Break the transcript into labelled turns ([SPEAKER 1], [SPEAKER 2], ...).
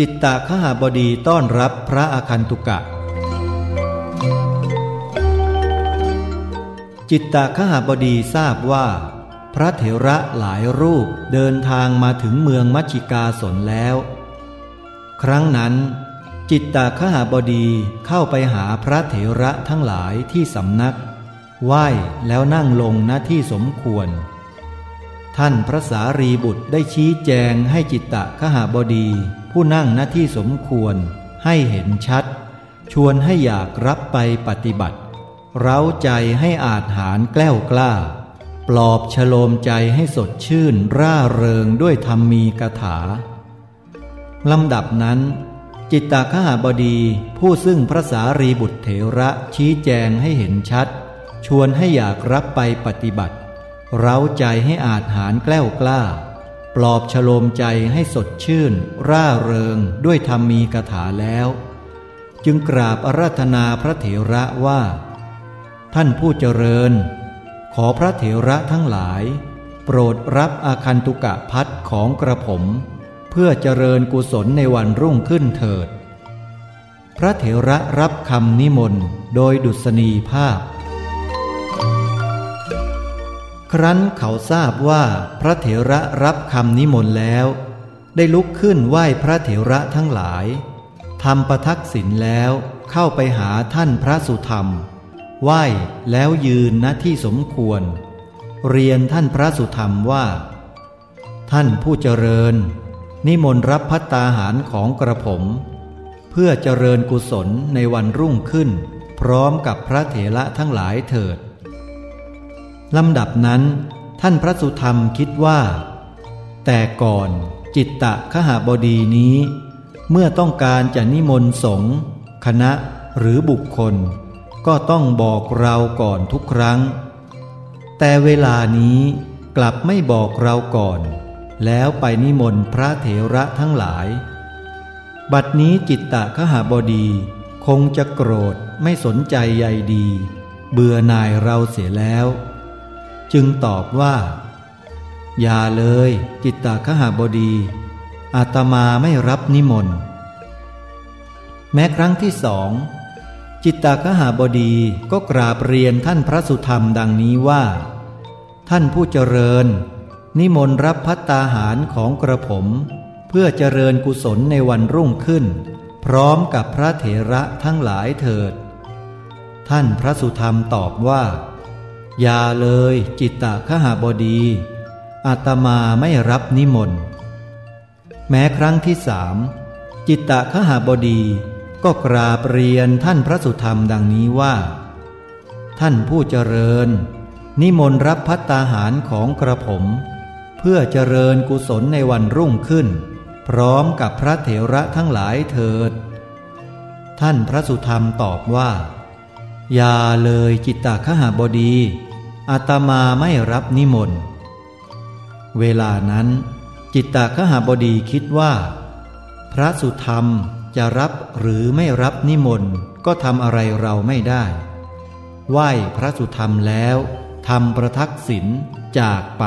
[SPEAKER 1] จิตตะขหาบดีต้อนรับพระอาคันตุกะ จิตตะขหาบดีทราบว่า พระเถระหลายรูปเดินทางมาถึงเมืองมัชชิกาสนแล้ว ครั้งนั้น จิตตะขหาบดีเข้าไปหาพระเถระทั้งหลายที่สำนัก ไหว้แล้วนั่งลงณที่สมควรท่านพระสารีบุตรได้ชี้แจงให้จิตตะขหาบดี ผู้นั่งณที่สมควรให้เห็นชัด ชวนให้อยากรับไปปฏิบัติ เร้าใจให้อาจหารแกล้วกล้า ปลอบฉโลมใจให้สดชื่นร่าเริงด้วยธรรมมีกถาลำดับนั้น จิตตคหาบดีผู้ซึ่งพระสารีบุตรเถระชี้แจงให้เห็นชัด ชวนให้อยากรับไปปฏิบัติ เร้าใจให้อาจหารแกล้วกล้า ปลอบฉโลมใจให้สดชื่น ร่าเริงด้วยธรรมมีกถาแล้ว จึงกราบอาราธนาพระเถระว่า ท่านผู้เจริญ ขอพระเถระทั้งหลาย โปรดรับอาคันตุกะพัดของกระผม เพื่อเจริญกุศลในวันรุ่งขึ้นเถิด พระเถระรับคำนิมนต์โดยดุษณีภาพ ครั้นเขาทราบว่าพระเถระรับคำนิมนต์แล้ว ได้ลุกขึ้นไหว้พระเถระทั้งหลายทำประทักษิณแล้วเข้าไปหาท่านพระสุธรรม ไหว้แล้วยืนณที่สมควร เรียนท่านพระสุธรรมว่า ท่านผู้เจริญ นิมนต์รับพัตตาหารของกระผม เพื่อเจริญกุศลในวันรุ่งขึ้น พร้อมกับพระเถระทั้งหลายเถิด ลำดับนั้น ท่านพระสุธรรมคิดว่า แต่ก่อนจิตตะขหาบดีนี้ เมื่อต้องการจะนิมนต์สงฆ์คณะหรือบุคคล ก็ต้องบอกเราก่อนทุกครั้ง แต่เวลานี้กลับไม่บอกเราก่อน แล้วไปนิมนต์พระเถระทั้งหลาย บัดนี้จิตตะขหาบดีคงจะโกรธไม่สนใจใยดี เบื่อหน่ายเราเสียแล้ว จึงตอบว่า อย่าเลยจิตตะขหาบดี อาตมาไม่รับนิมนต์ แม้ครั้งที่สอง จิตตาคหาบดีก็กราบเรียนท่านพระสุธรรมดังนี้ว่า ท่านผู้เจริญ นิมนต์รับพัตตาหารของกระผม เพื่อเจริญกุศลในวันรุ่งขึ้น พร้อมกับพระเถระทั้งหลายเถิด ท่านพระสุธรรมตอบว่า อย่าเลยจิตตคหาบดีอาตมาไม่รับนิมนต์ แม้ครั้งที่สามจิตตคหาบดีก็กราบเรียนท่านพระสุธรรมดังนี้ว่า ท่านผู้เจริญ นิมนต์รับพัตตาหารของกระผม เพื่อเจริญกุศลในวันรุ่งขึ้น พร้อมกับพระเถระทั้งหลายเถิด ท่านพระสุธรรมตอบว่า อย่าเลยจิตตคหาบดี อาตมาไม่รับนิมนต์ เวลานั้น จิตตคหาบดีคิดว่า พระสุธรรมจะรับหรือไม่รับนิมนต์ก็ทำอะไรเราไม่ได้ ไหว้พระสุธรรมแล้วทำประทักษิณจากไป